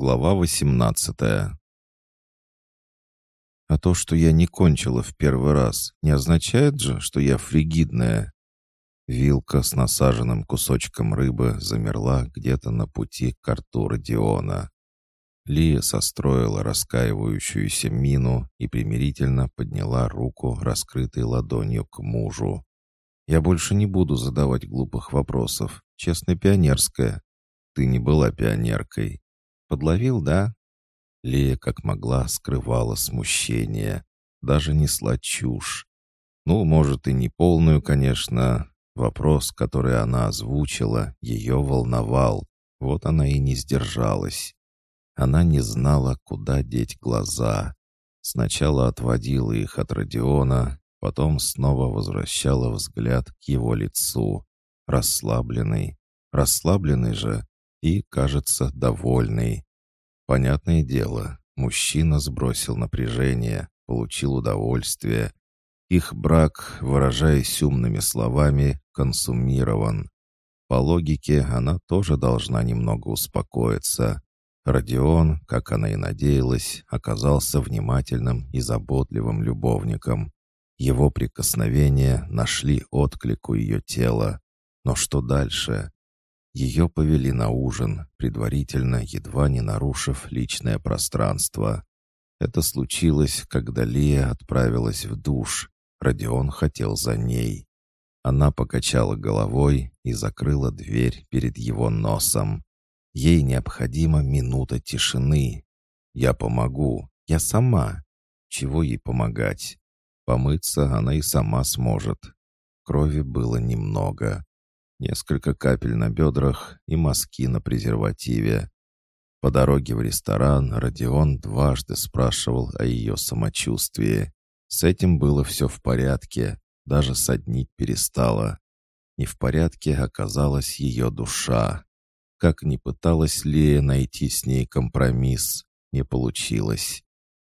Глава 18 А то, что я не кончила в первый раз, не означает же, что я фригидная. Вилка с насаженным кусочком рыбы замерла где-то на пути к рту Родиона. Лия состроила раскаивающуюся мину и примирительно подняла руку, раскрытой ладонью к мужу. «Я больше не буду задавать глупых вопросов. Честно, пионерская. Ты не была пионеркой. Подловил, да?» Лия как могла скрывала смущение, даже несла чушь. Ну, может, и не полную, конечно. Вопрос, который она озвучила, ее волновал. Вот она и не сдержалась. Она не знала, куда деть глаза. Сначала отводила их от Родиона, потом снова возвращала взгляд к его лицу. Расслабленный, расслабленный же и, кажется, довольный. Понятное дело, мужчина сбросил напряжение, получил удовольствие. Их брак, выражаясь умными словами, консумирован. По логике, она тоже должна немного успокоиться. Родион, как она и надеялась, оказался внимательным и заботливым любовником. Его прикосновения нашли отклик у ее тела. Но что дальше? Ее повели на ужин, предварительно, едва не нарушив личное пространство. Это случилось, когда Лия отправилась в душ. Родион хотел за ней. Она покачала головой и закрыла дверь перед его носом. Ей необходима минута тишины. Я помогу. Я сама. Чего ей помогать? Помыться она и сама сможет. Крови было немного. Несколько капель на бедрах и мазки на презервативе. По дороге в ресторан Родион дважды спрашивал о ее самочувствии. С этим было все в порядке, даже соднить перестала. Не в порядке оказалась ее душа. Как ни пыталась Лея найти с ней компромисс, не получилось.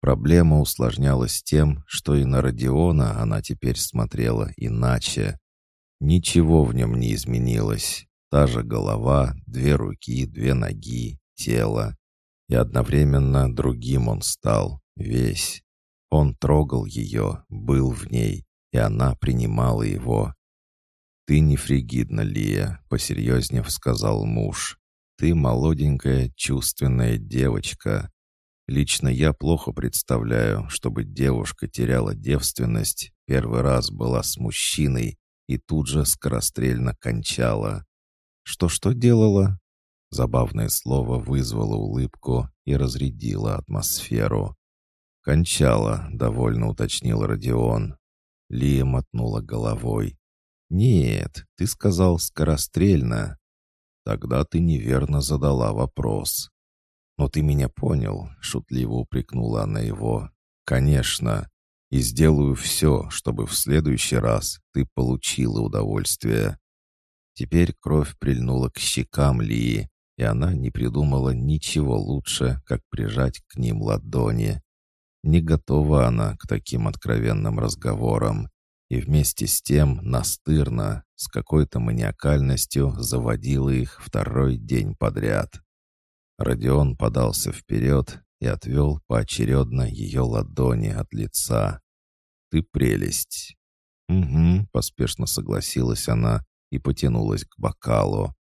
Проблема усложнялась тем, что и на Родиона она теперь смотрела иначе. Ничего в нем не изменилось. Та же голова, две руки, две ноги, тело. И одновременно другим он стал, весь. Он трогал ее, был в ней, и она принимала его. «Ты не фригидна, Лия», — посерьезнее сказал муж. «Ты молоденькая, чувственная девочка. Лично я плохо представляю, чтобы девушка теряла девственность, первый раз была с мужчиной и тут же скорострельно кончала. Что-что делала?» Забавное слово вызвало улыбку и разрядило атмосферу. «Кончала», — довольно уточнил Родион. Лия мотнула головой. «Нет, ты сказал скорострельно». «Тогда ты неверно задала вопрос». «Но ты меня понял», — шутливо упрекнула она его. «Конечно. И сделаю все, чтобы в следующий раз ты получила удовольствие». Теперь кровь прильнула к щекам Лии, и она не придумала ничего лучше, как прижать к ним ладони. Не готова она к таким откровенным разговорам и вместе с тем настырно, с какой-то маниакальностью заводила их второй день подряд. Родион подался вперед и отвел поочередно ее ладони от лица. «Ты прелесть!» «Угу», — поспешно согласилась она и потянулась к бокалу.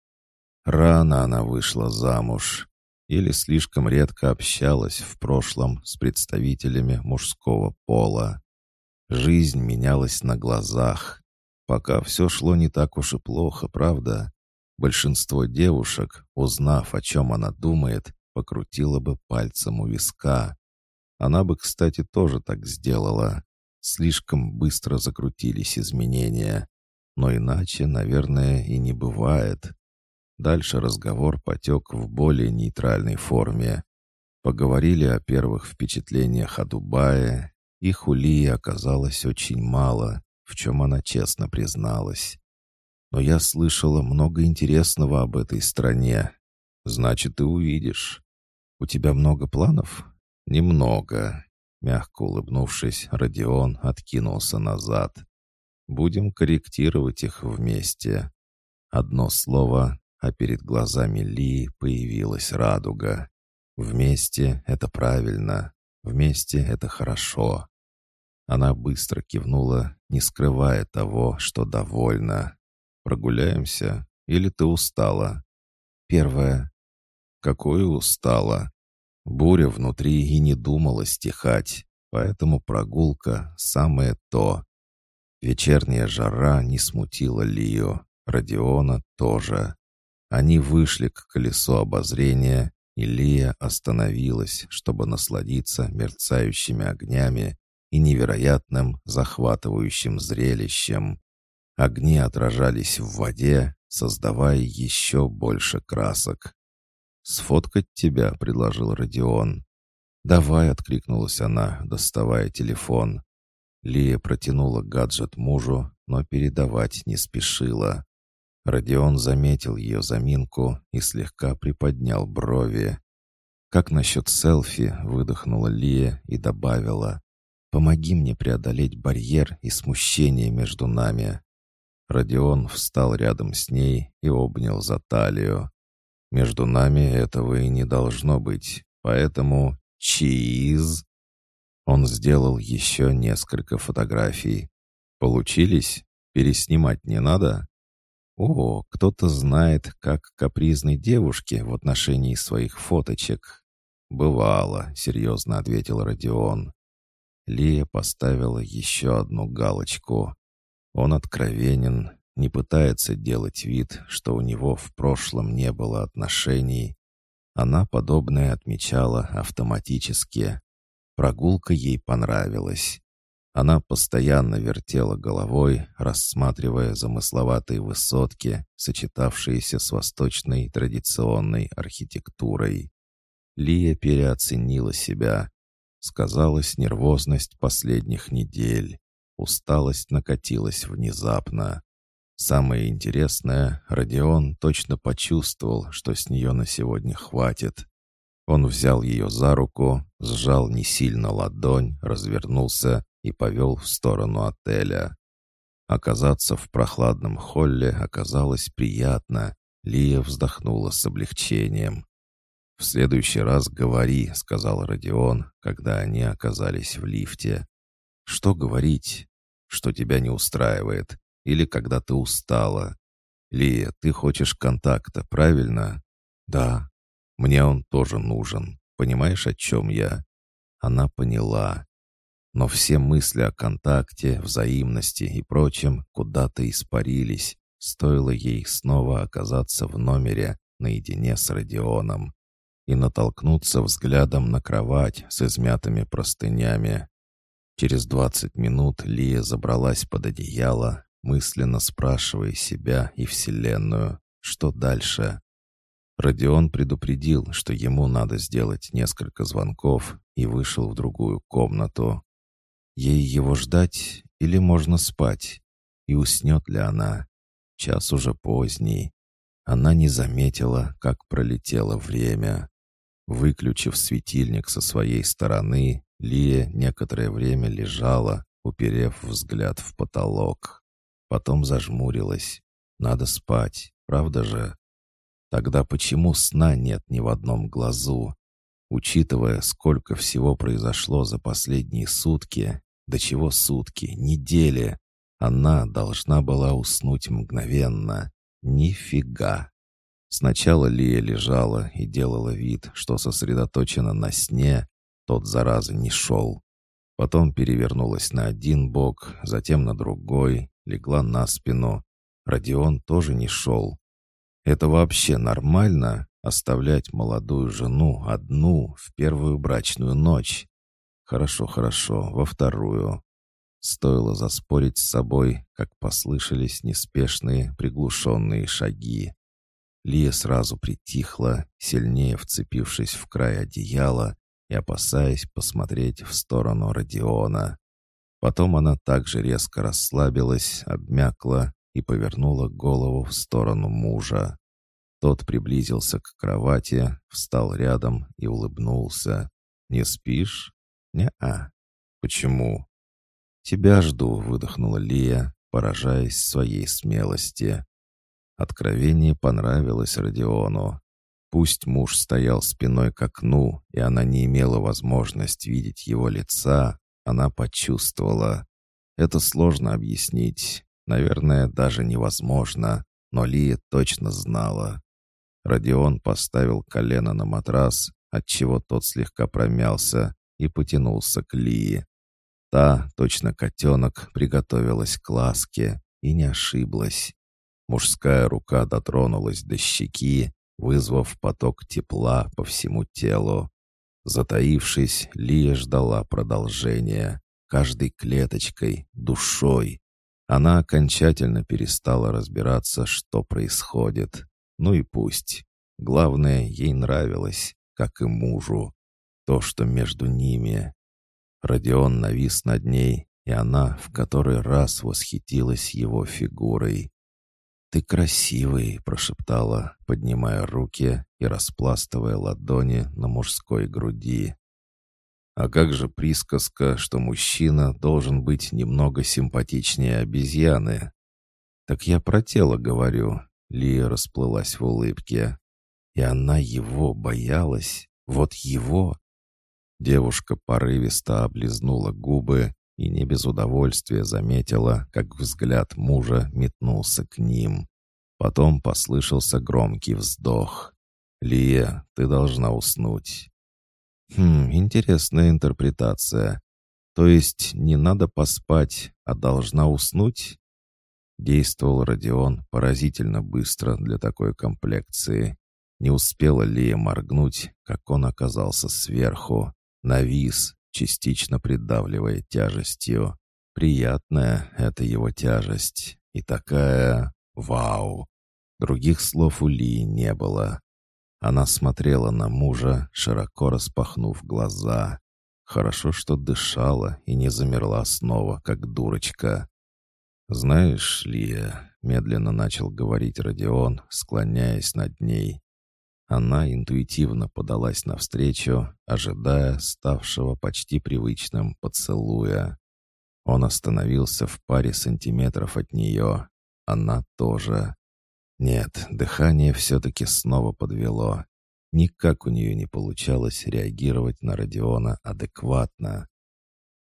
Рано она вышла замуж или слишком редко общалась в прошлом с представителями мужского пола. Жизнь менялась на глазах. Пока все шло не так уж и плохо, правда? Большинство девушек, узнав, о чем она думает, покрутило бы пальцем у виска. Она бы, кстати, тоже так сделала. Слишком быстро закрутились изменения. Но иначе, наверное, и не бывает. Дальше разговор потек в более нейтральной форме. Поговорили о первых впечатлениях о Дубае, у Лии оказалось очень мало, в чем она честно призналась. Но я слышала много интересного об этой стране. Значит, ты увидишь. У тебя много планов? Немного. Мягко улыбнувшись, Родион откинулся назад. Будем корректировать их вместе. Одно слово, а перед глазами Ли появилась радуга. Вместе — это правильно. Вместе — это хорошо. Она быстро кивнула, не скрывая того, что довольна. «Прогуляемся? Или ты устала?» «Первое». «Какое устала?» Буря внутри и не думала стихать, поэтому прогулка — самое то. Вечерняя жара не смутила Лию, Родиона тоже. Они вышли к колесу обозрения, и Лия остановилась, чтобы насладиться мерцающими огнями и невероятным захватывающим зрелищем. Огни отражались в воде, создавая еще больше красок. «Сфоткать тебя», — предложил Родион. «Давай», — откликнулась она, доставая телефон. Лия протянула гаджет мужу, но передавать не спешила. Родион заметил ее заминку и слегка приподнял брови. «Как насчет селфи?» — выдохнула Лия и добавила. «Помоги мне преодолеть барьер и смущение между нами». Родион встал рядом с ней и обнял за талию. «Между нами этого и не должно быть, поэтому чиз!» Он сделал еще несколько фотографий. «Получились? Переснимать не надо?» «О, кто-то знает, как капризной девушке в отношении своих фоточек». «Бывало», — серьезно ответил Родион. Лия поставила еще одну галочку. Он откровенен, не пытается делать вид, что у него в прошлом не было отношений. Она подобное отмечала автоматически. Прогулка ей понравилась. Она постоянно вертела головой, рассматривая замысловатые высотки, сочетавшиеся с восточной традиционной архитектурой. Лия переоценила себя. Сказалась нервозность последних недель. Усталость накатилась внезапно. Самое интересное, Родион точно почувствовал, что с нее на сегодня хватит. Он взял ее за руку, сжал не сильно ладонь, развернулся и повел в сторону отеля. Оказаться в прохладном холле оказалось приятно. Лия вздохнула с облегчением. «В следующий раз говори», — сказал Родион, когда они оказались в лифте. «Что говорить? Что тебя не устраивает? Или когда ты устала? Лия, ты хочешь контакта, правильно?» «Да. Мне он тоже нужен. Понимаешь, о чем я?» Она поняла но все мысли о контакте, взаимности и прочем куда-то испарились, стоило ей снова оказаться в номере наедине с Родионом и натолкнуться взглядом на кровать с измятыми простынями. Через двадцать минут Лия забралась под одеяло, мысленно спрашивая себя и Вселенную, что дальше. Родион предупредил, что ему надо сделать несколько звонков и вышел в другую комнату. Ей его ждать или можно спать? И уснет ли она? Час уже поздний. Она не заметила, как пролетело время. Выключив светильник со своей стороны, Лия некоторое время лежала, уперев взгляд в потолок. Потом зажмурилась. Надо спать, правда же? Тогда почему сна нет ни в одном глазу? Учитывая, сколько всего произошло за последние сутки, до чего сутки, недели. Она должна была уснуть мгновенно. Нифига. Сначала Лия лежала и делала вид, что сосредоточена на сне, тот, зараза, не шел. Потом перевернулась на один бок, затем на другой, легла на спину. Родион тоже не шел. Это вообще нормально — оставлять молодую жену одну в первую брачную ночь? Хорошо, хорошо, во вторую. Стоило заспорить с собой, как послышались неспешные, приглушенные шаги. Лия сразу притихла, сильнее вцепившись в край одеяла и опасаясь посмотреть в сторону Родиона. Потом она также резко расслабилась, обмякла и повернула голову в сторону мужа. Тот приблизился к кровати, встал рядом и улыбнулся. «Не спишь?» «Не-а». «Почему?» «Тебя жду», — выдохнула Лия, поражаясь своей смелости. Откровение понравилось Родиону. Пусть муж стоял спиной к окну, и она не имела возможности видеть его лица, она почувствовала. Это сложно объяснить. Наверное, даже невозможно, но Лия точно знала. Родион поставил колено на матрас, отчего тот слегка промялся, и потянулся к Лии. Та, точно котенок, приготовилась к ласке и не ошиблась. Мужская рука дотронулась до щеки, вызвав поток тепла по всему телу. Затаившись, Лия ждала продолжения. Каждой клеточкой, душой. Она окончательно перестала разбираться, что происходит. Ну и пусть. Главное, ей нравилось, как и мужу. То, что между ними. Родион навис над ней, и она в который раз восхитилась его фигурой. «Ты красивый», — прошептала, поднимая руки и распластывая ладони на мужской груди. «А как же присказка, что мужчина должен быть немного симпатичнее обезьяны?» «Так я про тело говорю», — Лия расплылась в улыбке. «И она его боялась, вот его». Девушка порывисто облизнула губы и не без удовольствия заметила, как взгляд мужа метнулся к ним. Потом послышался громкий вздох. «Лия, ты должна уснуть». «Хм, интересная интерпретация. То есть не надо поспать, а должна уснуть?» Действовал Родион поразительно быстро для такой комплекции. Не успела Лия моргнуть, как он оказался сверху, навис, частично придавливая тяжестью. Приятная эта его тяжесть. И такая... Вау! Других слов у Ли не было. Она смотрела на мужа, широко распахнув глаза. Хорошо, что дышала и не замерла снова, как дурочка. «Знаешь, Лия», — медленно начал говорить Родион, склоняясь над ней, она интуитивно подалась навстречу, ожидая ставшего почти привычным поцелуя. Он остановился в паре сантиметров от нее. Она тоже. Нет, дыхание все-таки снова подвело. Никак у нее не получалось реагировать на Родиона адекватно.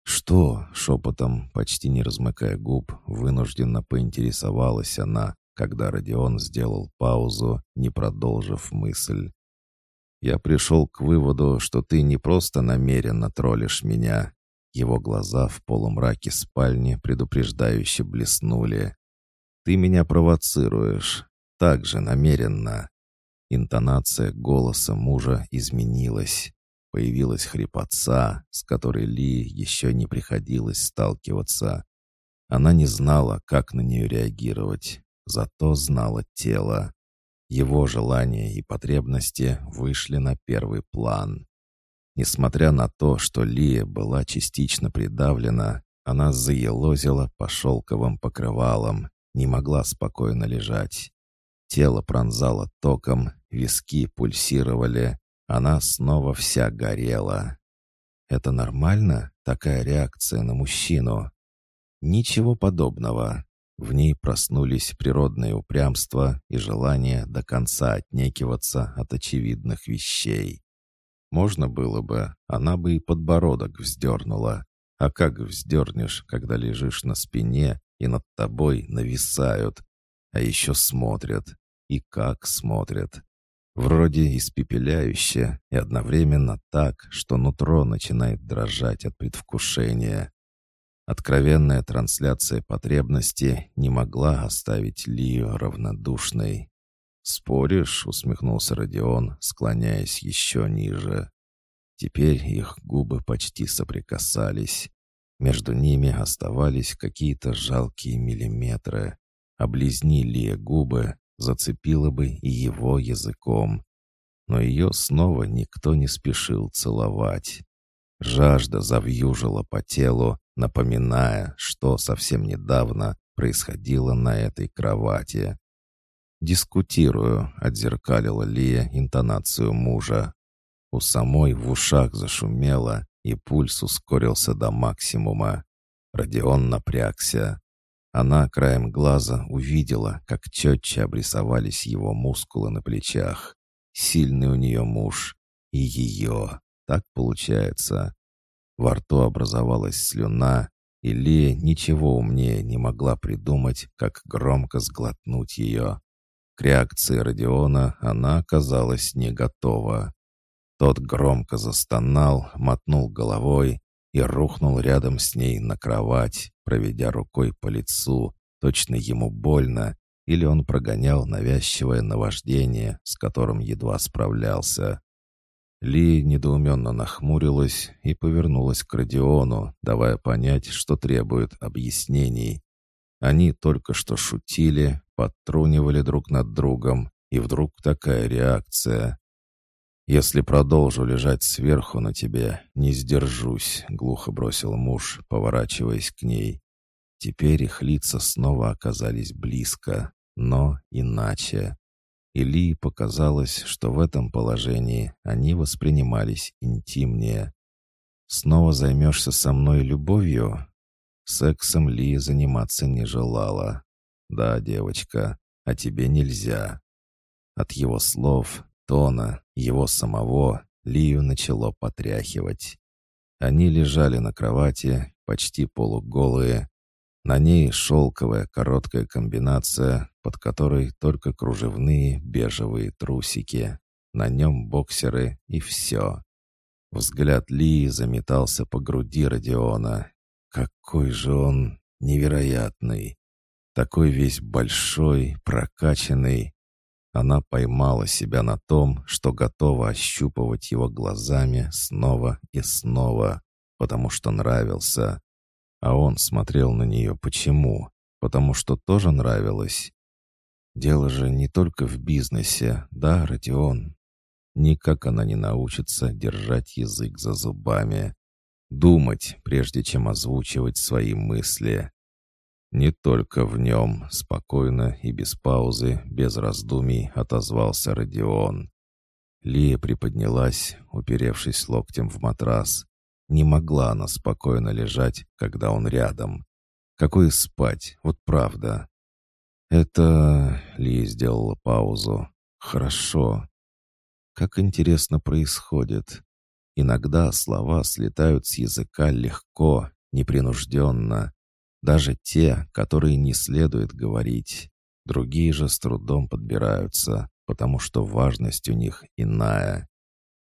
«Что?» — шепотом, почти не размыкая губ, вынужденно поинтересовалась она, когда Родион сделал паузу, не продолжив мысль. «Я пришел к выводу, что ты не просто намеренно троллишь меня». Его глаза в полумраке спальни предупреждающе блеснули. «Ты меня провоцируешь. Так же намеренно». Интонация голоса мужа изменилась. Появилась хрипотца, с которой Ли еще не приходилось сталкиваться. Она не знала, как на нее реагировать, зато знала тело. Его желания и потребности вышли на первый план. Несмотря на то, что Лия была частично придавлена, она заелозила по шелковым покрывалам, не могла спокойно лежать. Тело пронзало током, виски пульсировали, она снова вся горела. Это нормально, такая реакция на мужчину? Ничего подобного. В ней проснулись природное упрямство и желание до конца отнекиваться от очевидных вещей. Можно было бы, она бы и подбородок вздернула. А как вздернешь, когда лежишь на спине и над тобой нависают, а еще смотрят. И как смотрят. Вроде испепеляюще и одновременно так, что нутро начинает дрожать от предвкушения. Откровенная трансляция потребности не могла оставить Лию равнодушной. «Споришь?» — усмехнулся Родион, склоняясь еще ниже. Теперь их губы почти соприкасались. Между ними оставались какие-то жалкие миллиметры. Облизни Лия губы, зацепила бы и его языком. Но ее снова никто не спешил целовать. Жажда завьюжила по телу, напоминая, что совсем недавно происходило на этой кровати. «Дискутирую», — отзеркалила Лия интонацию мужа. У самой в ушах зашумело, и пульс ускорился до максимума. Родион напрягся. Она краем глаза увидела, как четче обрисовались его мускулы на плечах. Сильный у нее муж. И ее. Так получается. Во рту образовалась слюна, и Лия ничего умнее не могла придумать, как громко сглотнуть ее. К реакции Родиона она оказалась не готова. Тот громко застонал, мотнул головой и рухнул рядом с ней на кровать, проведя рукой по лицу, точно ему больно, или он прогонял навязчивое наваждение, с которым едва справлялся. Ли недоуменно нахмурилась и повернулась к Родиону, давая понять, что требует объяснений. Они только что шутили, подтрунивали друг над другом, и вдруг такая реакция. «Если продолжу лежать сверху на тебе, не сдержусь», — глухо бросил муж, поворачиваясь к ней. Теперь их лица снова оказались близко, но иначе. Ильи показалось, что в этом положении они воспринимались интимнее. «Снова займешься со мной любовью?» Сексом Ли заниматься не желала. «Да, девочка, а тебе нельзя». От его слов, тона, его самого Лию начало потряхивать. Они лежали на кровати, почти полуголые, на ней шелковая короткая комбинация, под которой только кружевные бежевые трусики. На нем боксеры и все. Взгляд Ли заметался по груди Родиона. Какой же он невероятный! Такой весь большой, прокачанный. Она поймала себя на том, что готова ощупывать его глазами снова и снова, потому что нравился. А он смотрел на нее почему? Потому что тоже нравилось. Дело же не только в бизнесе, да, Родион? Никак она не научится держать язык за зубами. Думать, прежде чем озвучивать свои мысли. Не только в нем, спокойно и без паузы, без раздумий, отозвался Родион. Лия приподнялась, уперевшись локтем в матрас, не могла она спокойно лежать, когда он рядом. Какой спать, вот правда. Это... Ли сделала паузу. Хорошо. Как интересно происходит. Иногда слова слетают с языка легко, непринужденно. Даже те, которые не следует говорить. Другие же с трудом подбираются, потому что важность у них иная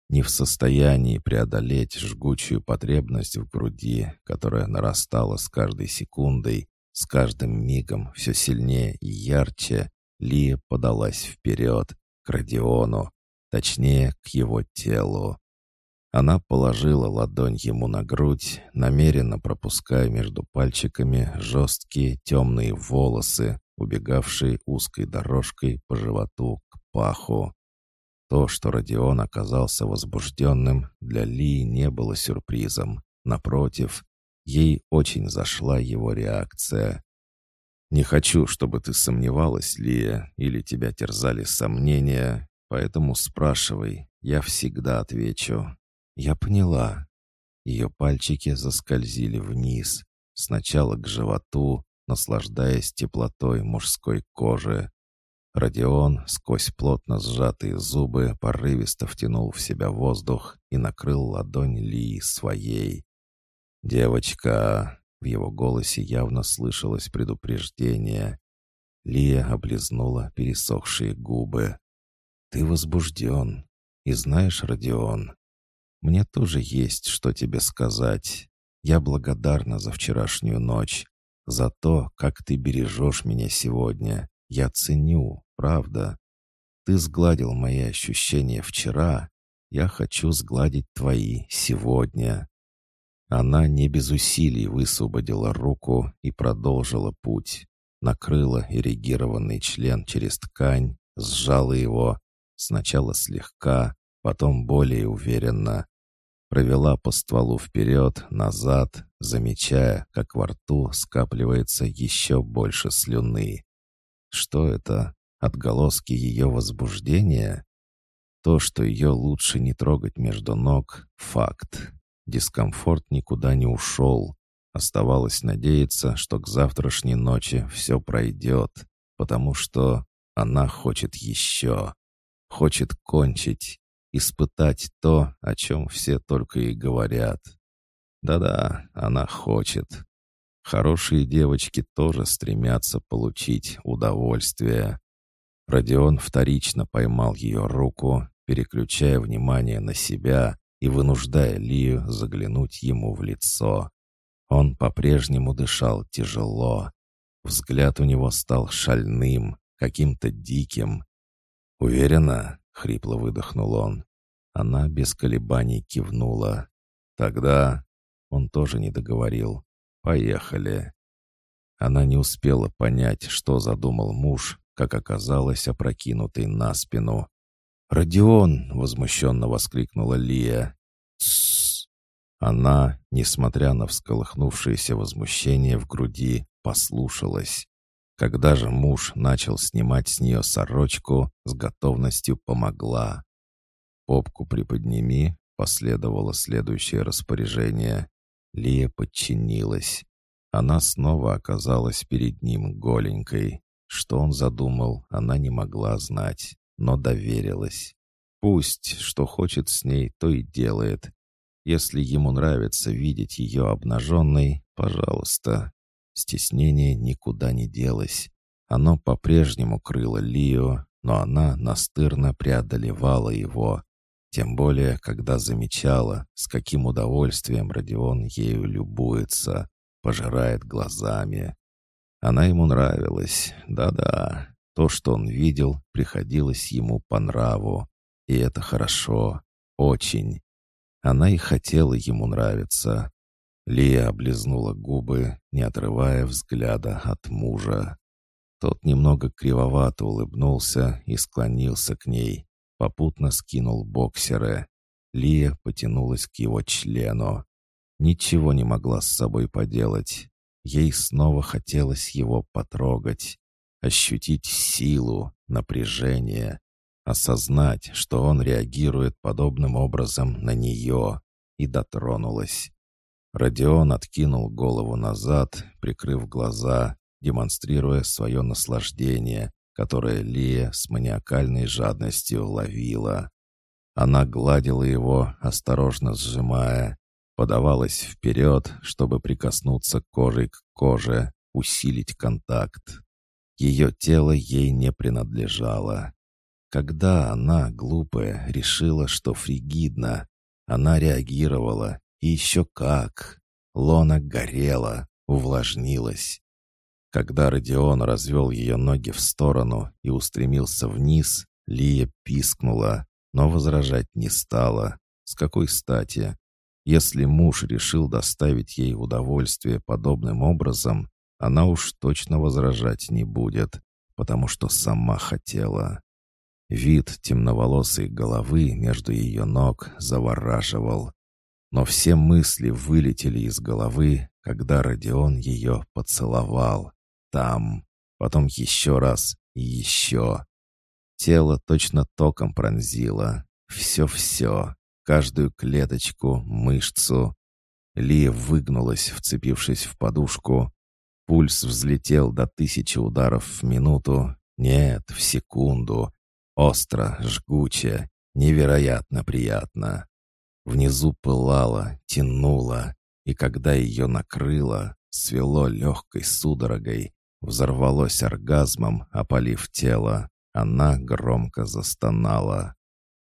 не в состоянии преодолеть жгучую потребность в груди, которая нарастала с каждой секундой, с каждым мигом все сильнее и ярче, Лия подалась вперед, к Родиону, точнее, к его телу. Она положила ладонь ему на грудь, намеренно пропуская между пальчиками жесткие темные волосы, убегавшие узкой дорожкой по животу к паху. То, что Родион оказался возбужденным, для Ли не было сюрпризом. Напротив, ей очень зашла его реакция. «Не хочу, чтобы ты сомневалась, Лия, или тебя терзали сомнения, поэтому спрашивай, я всегда отвечу». «Я поняла». Ее пальчики заскользили вниз, сначала к животу, наслаждаясь теплотой мужской кожи, Родион сквозь плотно сжатые зубы порывисто втянул в себя воздух и накрыл ладонь Ли своей. «Девочка!» — в его голосе явно слышалось предупреждение. Лия облизнула пересохшие губы. «Ты возбужден. И знаешь, Родион, мне тоже есть, что тебе сказать. Я благодарна за вчерашнюю ночь, за то, как ты бережешь меня сегодня. Я ценю, правда. Ты сгладил мои ощущения вчера, я хочу сгладить твои сегодня». Она не без усилий высвободила руку и продолжила путь. Накрыла эрегированный член через ткань, сжала его, сначала слегка, потом более уверенно. Провела по стволу вперед, назад, замечая, как во рту скапливается еще больше слюны. Что это? Отголоски ее возбуждения? То, что ее лучше не трогать между ног — факт. Дискомфорт никуда не ушел. Оставалось надеяться, что к завтрашней ночи все пройдет, потому что она хочет еще. хочет кончить, испытать то, о чем все только и говорят. Да-да, она хочет. Хорошие девочки тоже стремятся получить удовольствие. Родион вторично поймал ее руку, переключая внимание на себя и вынуждая Лию заглянуть ему в лицо. Он по-прежнему дышал тяжело. Взгляд у него стал шальным, каким-то диким. «Уверена?» — хрипло выдохнул он. Она без колебаний кивнула. «Тогда...» — он тоже не договорил. «Поехали». Она не успела понять, что задумал муж, как оказалось опрокинутой на спину. «Родион!» — возмущенно воскликнула Лия. «Тссс!» Она, несмотря на всколыхнувшееся возмущение в груди, послушалась. Когда же муж начал снимать с нее сорочку, с готовностью помогла. «Попку приподними», — последовало следующее распоряжение. Лия подчинилась. Она снова оказалась перед ним голенькой. Что он задумал, она не могла знать, но доверилась. Пусть, что хочет с ней, то и делает. Если ему нравится видеть ее обнаженной, пожалуйста. Стеснение никуда не делось. Оно по-прежнему крыло Лию, но она настырно преодолевала его. Тем более, когда замечала, с каким удовольствием Родион ею любуется, пожирает глазами. Она ему нравилась, да-да. То, что он видел, приходилось ему по нраву. И это хорошо, очень. Она и хотела ему нравиться. Лия облизнула губы, не отрывая взгляда от мужа. Тот немного кривовато улыбнулся и склонился к ней, попутно скинул боксеры. Лия потянулась к его члену. Ничего не могла с собой поделать. Ей снова хотелось его потрогать, ощутить силу, напряжение, осознать, что он реагирует подобным образом на нее, и дотронулась. Родион откинул голову назад, прикрыв глаза, демонстрируя свое наслаждение, которое Лия с маниакальной жадностью ловила. Она гладила его, осторожно сжимая, подавалась вперед, чтобы прикоснуться кожей к коже, усилить контакт. Ее тело ей не принадлежало. Когда она, глупая, решила, что фригидна, она реагировала, и еще как. Лона горела, увлажнилась. Когда Родион развел ее ноги в сторону и устремился вниз, Лия пискнула, но возражать не стала. С какой стати? Если муж решил доставить ей удовольствие подобным образом, она уж точно возражать не будет, потому что сама хотела. Вид темноволосой головы между ее ног завораживал. Но все мысли вылетели из головы, когда Родион ее поцеловал. Там, потом еще раз и еще. Тело точно током пронзило. Все-все, каждую клеточку, мышцу. Лия выгнулась, вцепившись в подушку. Пульс взлетел до тысячи ударов в минуту. Нет, в секунду. Остро, жгуче, невероятно приятно. Внизу пылало, тянуло, и когда ее накрыло, свело легкой судорогой, взорвалось оргазмом, опалив тело. Она громко застонала.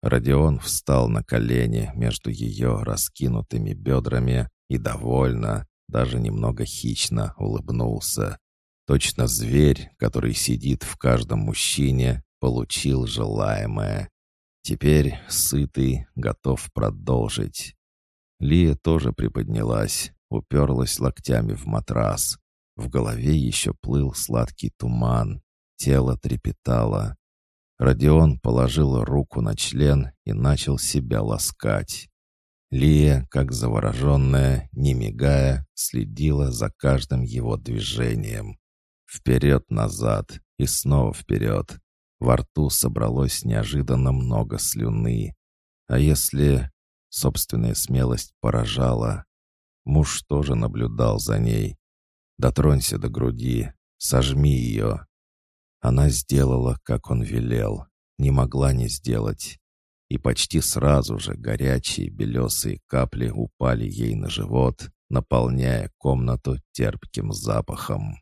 Родион встал на колени между ее раскинутыми бедрами и довольно, даже немного хищно улыбнулся. Точно зверь, который сидит в каждом мужчине, получил желаемое. Теперь, сытый, готов продолжить. Лия тоже приподнялась, уперлась локтями в матрас. В голове еще плыл сладкий туман. Тело трепетало. Родион положил руку на член и начал себя ласкать. Лия, как завороженная, не мигая, следила за каждым его движением. Вперед-назад и снова вперед. Во рту собралось неожиданно много слюны. А если... Собственная смелость поражала. Муж тоже наблюдал за ней. «Дотронься до груди, сожми ее». Она сделала, как он велел. не могла не сделать. И почти сразу же горячие белесые капли упали ей на живот, наполняя комнату терпким запахом.